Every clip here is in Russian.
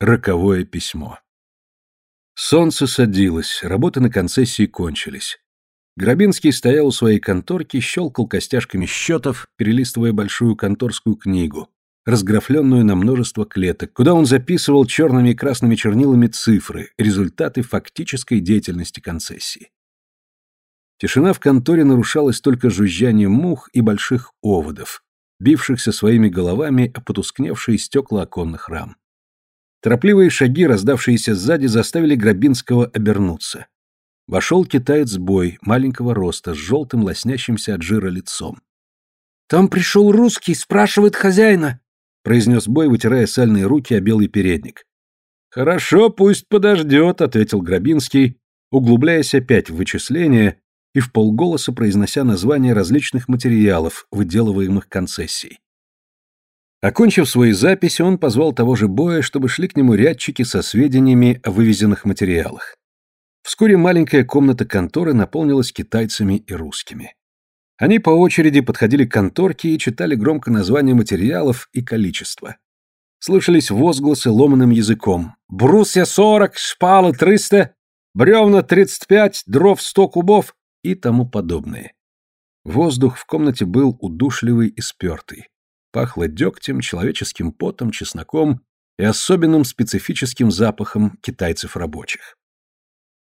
Роковое письмо. Солнце садилось, работы на концессии кончились. Грабинский стоял у своей конторки, щелкал костяшками счетов, перелистывая большую конторскую книгу, разграфленную на множество клеток, куда он записывал черными и красными чернилами цифры, результаты фактической деятельности концессии. Тишина в конторе нарушалась только жужжанием мух и больших оводов, бившихся своими головами о потускневшие стекла оконных рам. Торопливые шаги, раздавшиеся сзади, заставили Грабинского обернуться. Вошел китаец Бой, маленького роста, с желтым лоснящимся от жира лицом. «Там пришел русский, спрашивает хозяина», — произнес Бой, вытирая сальные руки о белый передник. «Хорошо, пусть подождет», — ответил Грабинский, углубляясь опять в вычисления и в полголоса произнося названия различных материалов, выделываемых концессией. Окончив свои записи, он позвал того же Боя, чтобы шли к нему рядчики со сведениями о вывезенных материалах. Вскоре маленькая комната конторы наполнилась китайцами и русскими. Они по очереди подходили к конторке и читали громко названия материалов и количество. Слышались возгласы ломаным языком. «Брусья сорок, шпалы триста, бревна тридцать пять, дров сто кубов» и тому подобное. Воздух в комнате был удушливый и спертый. Пахло дегтем, человеческим потом, чесноком и особенным специфическим запахом китайцев-рабочих.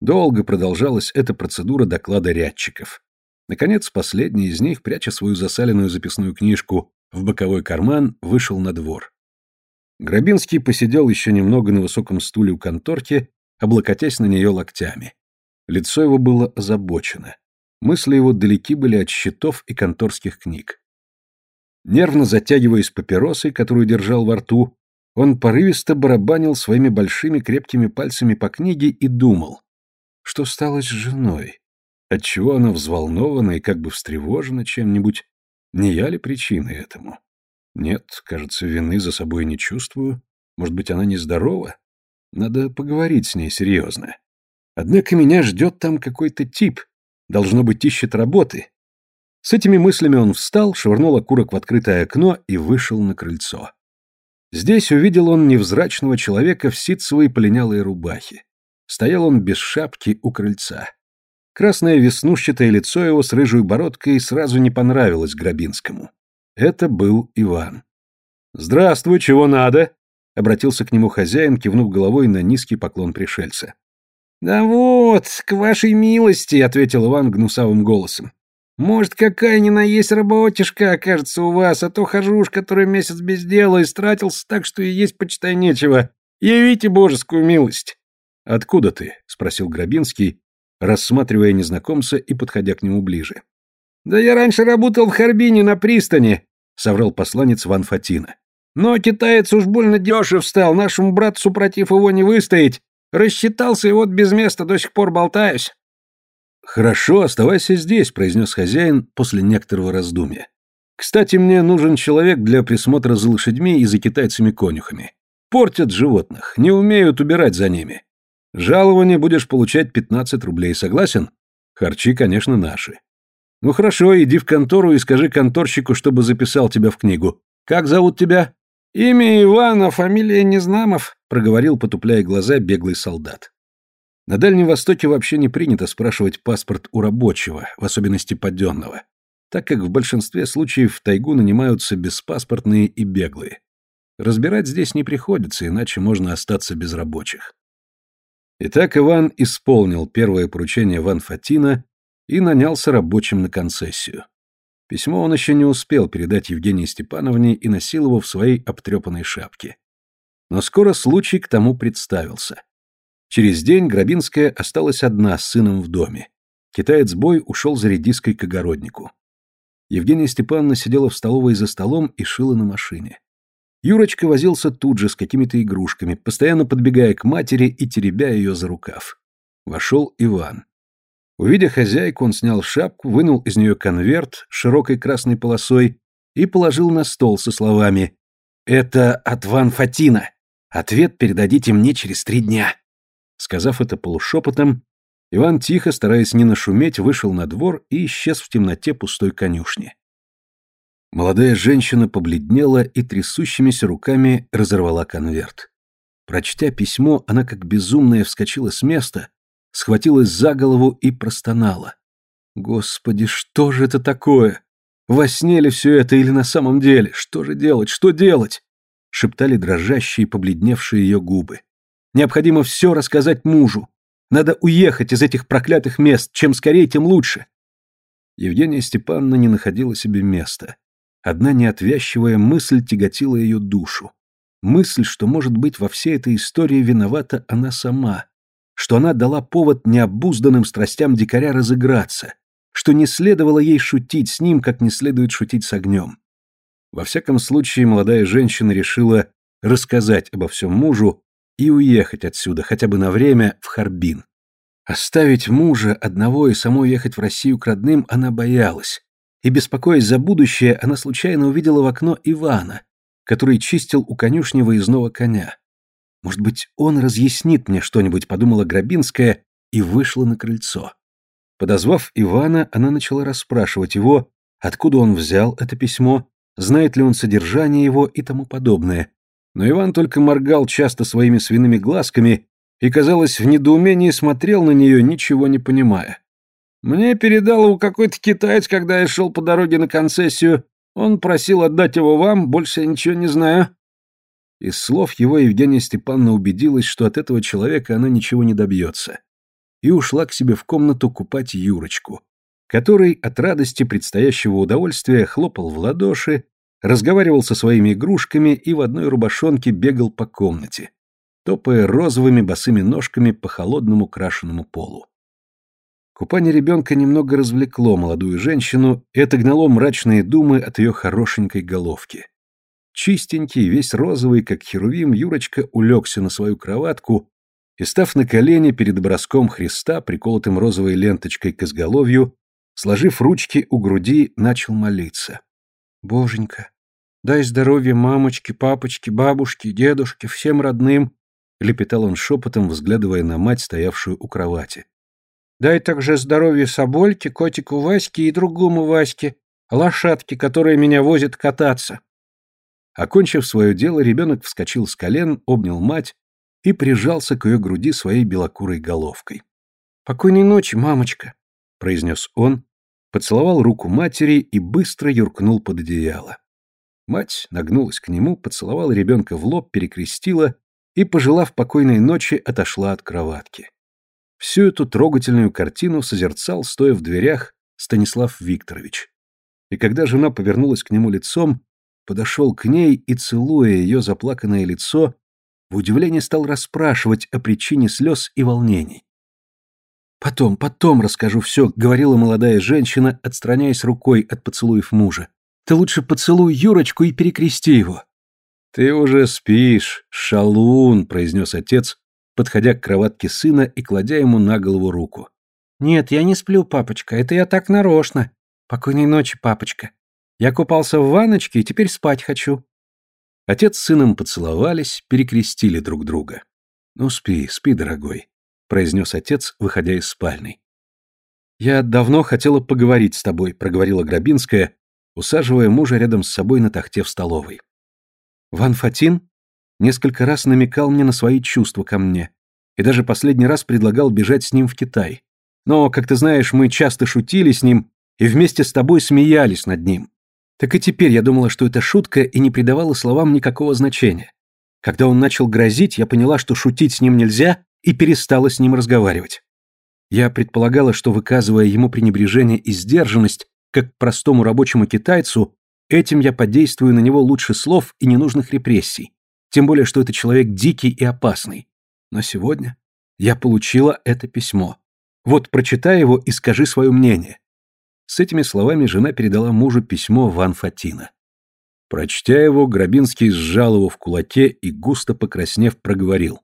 Долго продолжалась эта процедура доклада рядчиков. Наконец, последний из них, пряча свою засаленную записную книжку в боковой карман, вышел на двор. Грабинский посидел еще немного на высоком стуле у конторки, облокотясь на нее локтями. Лицо его было озабочено. Мысли его далеки были от счетов и конторских книг. Нервно затягиваясь папиросой, которую держал во рту, он порывисто барабанил своими большими крепкими пальцами по книге и думал, что стало с женой, отчего она взволнована и как бы встревожена чем-нибудь, не я ли причины этому? Нет, кажется, вины за собой не чувствую. Может быть, она нездорова? Надо поговорить с ней серьезно. Однако меня ждет там какой-то тип, Должно быть, ищет работы. С этими мыслями он встал, швырнул окурок в открытое окно и вышел на крыльцо. Здесь увидел он невзрачного человека в ситцевой полинялой рубахе. Стоял он без шапки у крыльца. Красное веснушчатое лицо его с рыжей бородкой сразу не понравилось Грабинскому. Это был Иван. «Здравствуй, чего надо?» — обратился к нему хозяин, кивнув головой на низкий поклон пришельца. «Да вот, к вашей милости», — ответил Иван гнусавым голосом. «Может, какая ни на есть работишка окажется у вас, а то хожу уж который месяц без дела и стратился так, что и есть почитай нечего. Явите божескую милость». «Откуда ты?» — спросил Грабинский, рассматривая незнакомца и подходя к нему ближе. «Да я раньше работал в Харбине на пристани», — соврал посланец Ван Фатина. «Но китаец уж больно дешев стал, нашему братцу супротив его не выстоять, Рассчитался и вот без места до сих пор болтаюсь. Хорошо, оставайся здесь, произнес хозяин после некоторого раздумья. Кстати, мне нужен человек для присмотра за лошадьми и за китайцами-конюхами. Портят животных, не умеют убирать за ними. Жалование будешь получать 15 рублей, согласен? Харчи, конечно, наши. Ну хорошо, иди в контору и скажи конторщику, чтобы записал тебя в книгу. Как зовут тебя? «Имя Ивана, фамилия Незнамов», — проговорил, потупляя глаза, беглый солдат. На Дальнем Востоке вообще не принято спрашивать паспорт у рабочего, в особенности подденного, так как в большинстве случаев в тайгу нанимаются беспаспортные и беглые. Разбирать здесь не приходится, иначе можно остаться без рабочих. Итак, Иван исполнил первое поручение Ван Фатина и нанялся рабочим на концессию. Письмо он еще не успел передать Евгении Степановне и носил его в своей обтрепанной шапке. Но скоро случай к тому представился. Через день Грабинская осталась одна с сыном в доме. Китаец Бой ушел за редиской к огороднику. Евгения Степановна сидела в столовой за столом и шила на машине. Юрочка возился тут же с какими-то игрушками, постоянно подбегая к матери и теребя ее за рукав. Вошел Иван. Увидя хозяйку, он снял шапку, вынул из нее конверт широкой красной полосой и положил на стол со словами «Это от Ван Фатина. Ответ передадите мне через три дня». Сказав это полушепотом, Иван тихо, стараясь не нашуметь, вышел на двор и исчез в темноте пустой конюшни. Молодая женщина побледнела и трясущимися руками разорвала конверт. Прочтя письмо, она как безумная вскочила с места, схватилась за голову и простонала. Господи, что же это такое? Во сне ли все это или на самом деле? Что же делать? Что делать? Шептали дрожащие, побледневшие ее губы. Необходимо все рассказать мужу. Надо уехать из этих проклятых мест. Чем скорее, тем лучше. Евгения Степановна не находила себе места. Одна неотвязчивая мысль тяготила ее душу. Мысль, что, может быть, во всей этой истории виновата она сама, что она дала повод необузданным страстям дикаря разыграться, что не следовало ей шутить с ним, как не следует шутить с огнем. Во всяком случае, молодая женщина решила рассказать обо всем мужу и уехать отсюда, хотя бы на время, в Харбин. Оставить мужа одного и самой ехать в Россию к родным она боялась. И, беспокоясь за будущее, она случайно увидела в окно Ивана, который чистил у конюшни выездного коня. «Может быть, он разъяснит мне что-нибудь», — подумала Грабинская и вышла на крыльцо. Подозвав Ивана, она начала расспрашивать его, откуда он взял это письмо, знает ли он содержание его и тому подобное. Но Иван только моргал часто своими свиными глазками и, казалось, в недоумении смотрел на нее, ничего не понимая. «Мне передал его какой-то китаец, когда я шел по дороге на концессию. Он просил отдать его вам, больше я ничего не знаю». Из слов его Евгения Степановна убедилась, что от этого человека она ничего не добьется и ушла к себе в комнату купать Юрочку, который от радости предстоящего удовольствия хлопал в ладоши, разговаривал со своими игрушками и в одной рубашонке бегал по комнате, топая розовыми босыми ножками по холодному крашеному полу. Купание ребенка немного развлекло молодую женщину и отогнало мрачные думы от ее хорошенькой головки. Чистенький, весь розовый, как херувим, Юрочка улегся на свою кроватку и, став на колени перед образком Христа, приколотым розовой ленточкой к изголовью, сложив ручки у груди, начал молиться. «Боженька, дай здоровья мамочке, папочке, бабушке, дедушке, всем родным», — лепетал он шепотом, взглядывая на мать, стоявшую у кровати. «Дай также здоровье Собольке, котику Ваське и другому Ваське, лошадке, которая меня возит кататься». Окончив свое дело, ребенок вскочил с колен, обнял мать и прижался к ее груди своей белокурой головкой. «Покойной ночи, мамочка», — произнес он, поцеловал руку матери и быстро юркнул под одеяло. Мать нагнулась к нему, поцеловала ребенка в лоб, перекрестила и, пожелав покойной ночи, отошла от кроватки. Всю эту трогательную картину созерцал, стоя в дверях, Станислав Викторович. И когда жена повернулась к нему лицом, подошел к ней и, целуя ее заплаканное лицо, в удивлении стал расспрашивать о причине слез и волнений. «Потом, потом расскажу все», — говорила молодая женщина, отстраняясь рукой от поцелуев мужа. «Ты лучше поцелуй Юрочку и перекрести его». «Ты уже спишь, шалун», — произнес отец, подходя к кроватке сына и кладя ему на голову руку. «Нет, я не сплю, папочка, это я так нарочно. Покойной ночи, папочка. Я купался в ванночке и теперь спать хочу». Отец с сыном поцеловались, перекрестили друг друга. «Ну, спи, спи, дорогой», — произнес отец, выходя из спальни. «Я давно хотела поговорить с тобой», — проговорила Грабинская, усаживая мужа рядом с собой на тахте в столовой. «Ван Фатин несколько раз намекал мне на свои чувства ко мне и даже последний раз предлагал бежать с ним в Китай. Но, как ты знаешь, мы часто шутили с ним и вместе с тобой смеялись над ним. Так и теперь я думала, что это шутка, и не придавала словам никакого значения. Когда он начал грозить, я поняла, что шутить с ним нельзя, и перестала с ним разговаривать. Я предполагала, что, выказывая ему пренебрежение и сдержанность, как простому рабочему китайцу, этим я подействую на него лучше слов и ненужных репрессий. Тем более, что это человек дикий и опасный. Но сегодня я получила это письмо. Вот прочитай его и скажи свое мнение. С этими словами жена передала мужу письмо Ван Фатина. Прочтя его, Грабинский сжал его в кулаке и, густо покраснев, проговорил.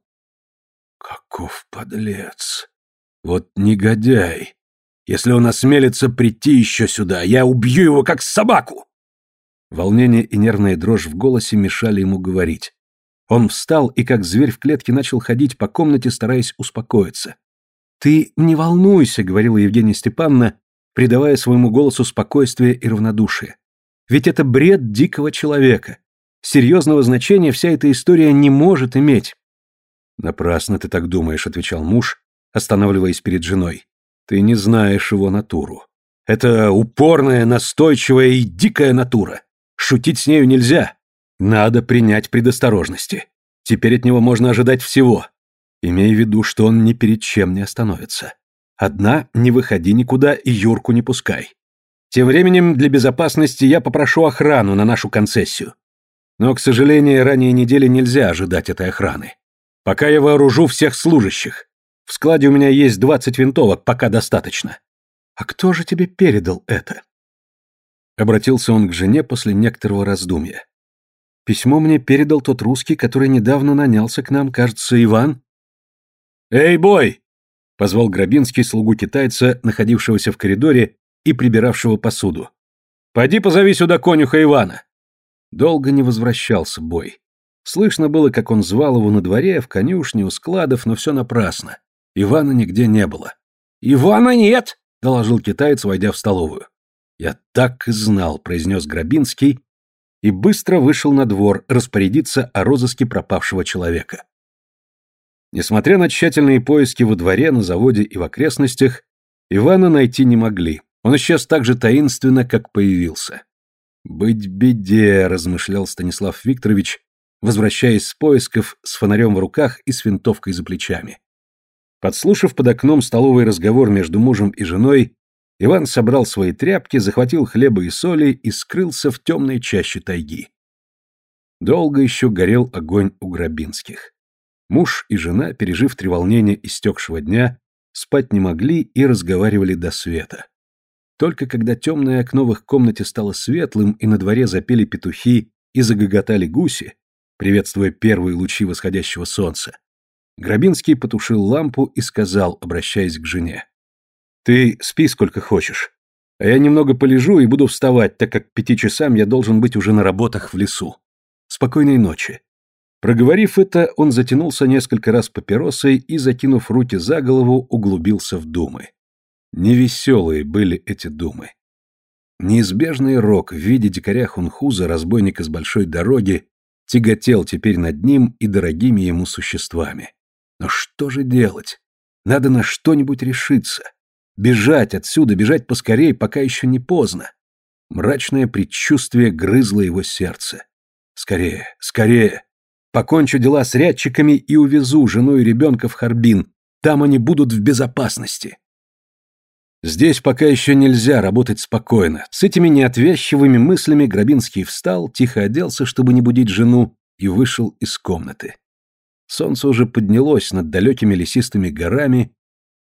«Каков подлец! Вот негодяй! Если он осмелится прийти еще сюда, я убью его, как собаку!» Волнение и нервная дрожь в голосе мешали ему говорить. Он встал и, как зверь в клетке, начал ходить по комнате, стараясь успокоиться. «Ты не волнуйся», — говорила Евгения Степановна, придавая своему голосу спокойствие и равнодушие. Ведь это бред дикого человека. Серьезного значения вся эта история не может иметь. Напрасно ты так думаешь, отвечал муж, останавливаясь перед женой. Ты не знаешь его натуру. Это упорная, настойчивая и дикая натура. Шутить с нею нельзя. Надо принять предосторожности. Теперь от него можно ожидать всего. Имей в виду, что он ни перед чем не остановится. Одна, не выходи никуда и Юрку не пускай. Тем временем для безопасности я попрошу охрану на нашу концессию. Но, к сожалению, ранее недели нельзя ожидать этой охраны. Пока я вооружу всех служащих. В складе у меня есть двадцать винтовок, пока достаточно. А кто же тебе передал это? Обратился он к жене после некоторого раздумья. Письмо мне передал тот русский, который недавно нанялся к нам, кажется, Иван. Эй, бой! позвал Грабинский слугу китайца, находившегося в коридоре и прибиравшего посуду. Пойди позови сюда конюха Ивана. Долго не возвращался бой. Слышно было, как он звал его на дворе, в конюшне, у складов, но все напрасно. Ивана нигде не было. «Ивана нет!» — доложил китаец, войдя в столовую. «Я так и знал», — произнес Грабинский и быстро вышел на двор распорядиться о розыске пропавшего человека. Несмотря на тщательные поиски во дворе, на заводе и в окрестностях, Ивана найти не могли. Он исчез так же таинственно, как появился. «Быть беде», — размышлял Станислав Викторович, возвращаясь с поисков с фонарем в руках и с винтовкой за плечами. Подслушав под окном столовый разговор между мужем и женой, Иван собрал свои тряпки, захватил хлеба и соли и скрылся в темной чаще тайги. Долго еще горел огонь у Грабинских. Муж и жена, пережив треволнение истекшего дня, спать не могли и разговаривали до света. Только когда темное окно в их комнате стало светлым и на дворе запели петухи и загоготали гуси, приветствуя первые лучи восходящего солнца, Грабинский потушил лампу и сказал, обращаясь к жене. Ты спи сколько хочешь. А я немного полежу и буду вставать, так как к пяти часам я должен быть уже на работах в лесу. Спокойной ночи. Проговорив это, он затянулся несколько раз папиросой и, закинув руки за голову, углубился в думы. Невеселые были эти думы. Неизбежный рок в виде дикаря Хунхуза, разбойника с большой дороги, тяготел теперь над ним и дорогими ему существами. Но что же делать? Надо на что-нибудь решиться. Бежать отсюда, бежать поскорей, пока еще не поздно. Мрачное предчувствие грызло его сердце. Скорее, скорее. Покончу дела с рядчиками и увезу жену и ребенка в Харбин. Там они будут в безопасности. Здесь пока еще нельзя работать спокойно. С этими неотвязчивыми мыслями Грабинский встал, тихо оделся, чтобы не будить жену, и вышел из комнаты. Солнце уже поднялось над далекими лесистыми горами,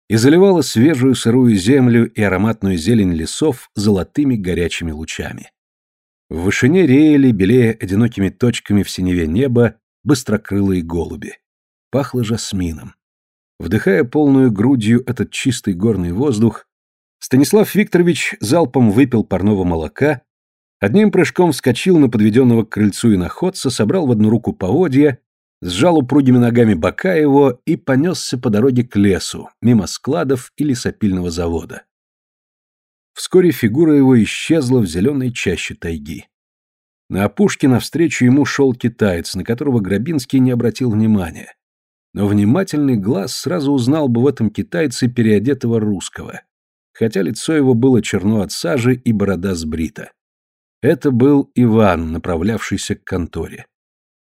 и заливала свежую сырую землю и ароматную зелень лесов золотыми горячими лучами. В вышине реяли, белее одинокими точками в синеве неба, быстрокрылые голуби. Пахло жасмином. Вдыхая полную грудью этот чистый горный воздух, Станислав Викторович залпом выпил парного молока, одним прыжком вскочил на подведенного к крыльцу иноходца, собрал в одну руку поводья сжал упругими ногами бока его и понесся по дороге к лесу, мимо складов и лесопильного завода. Вскоре фигура его исчезла в зеленой чаще тайги. На опушке навстречу ему шел китаец, на которого Грабинский не обратил внимания. Но внимательный глаз сразу узнал бы в этом китайце переодетого русского, хотя лицо его было черно от сажи и борода сбрита. Это был Иван, направлявшийся к конторе.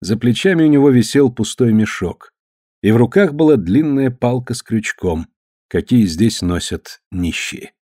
За плечами у него висел пустой мешок, и в руках была длинная палка с крючком, какие здесь носят нищие.